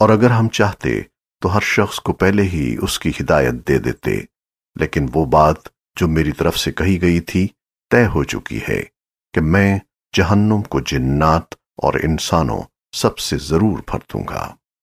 اور اگر ہم چاہتے تو ہر شخص کو پہلے ہی اس کی ہدایت دے دیتے، لیکن وہ بات جو میری طرف سے کہی گئی تھی طے ہو چکی ہے کہ میں جہنم کو جنات اور انسانوں سب سے ضرور بھر دوں گا۔